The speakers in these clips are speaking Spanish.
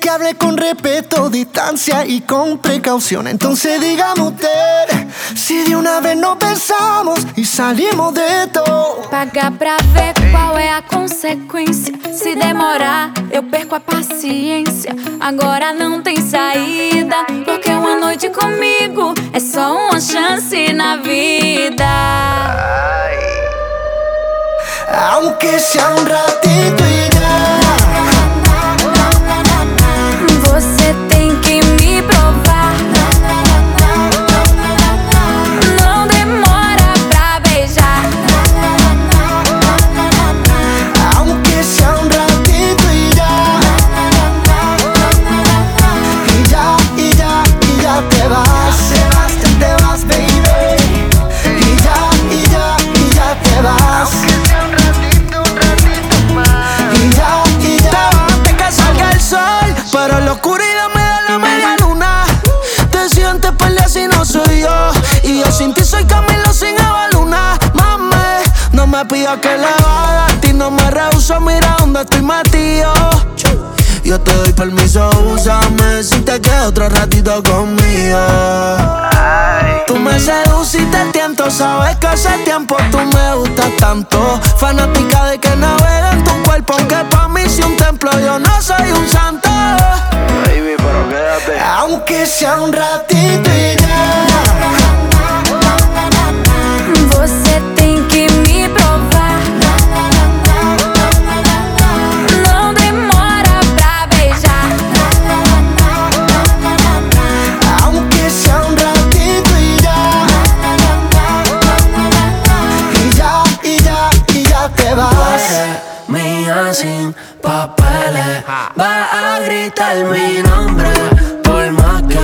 que hable con respeto, distancia y con precaución. Entonces dígame usted, si de una vez no pensamos y salimos de todo. Pagar pra ver qual é a consequência. Se demorar, eu perco a paciência. Agora não tem saída, porque uma noite comigo é só uma chance na vida. Aunque sea un ratito oscuridad me da la media luna. Te sientes pelea si no soy yo. Y yo sin ti soy Camilo sin Luna. Mami, no me pidas que le haga a ti, no me rehuso. Mira dónde estoy metido. Yo te doy permiso, úsame si te quedas otro ratito conmigo. Tú me seduciste el tiempo, sabes que hace tiempo tú me gustas tanto. Fanática de que navega en tu cuerpo, aunque pa' mí si un templo, yo no soy sea un ratito y ya. Você tem que me provar. Não demora pra beijar. Aunque sea un ratito y ya. Y ya, y ya, y ya te vas. Mía sin papeles Va a gritar mi nombre alma que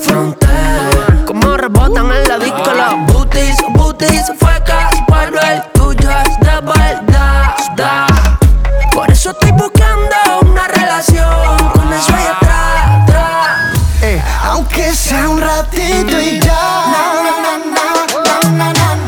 frontera. Como rebotan en la disco las booties, booties, fecas, pero el tuyo es de verdad. Da. Por eso estoy buscando una relación con eso allá atrás, atrás. Eh, aunque sea un ratito y ya. Na, na, na,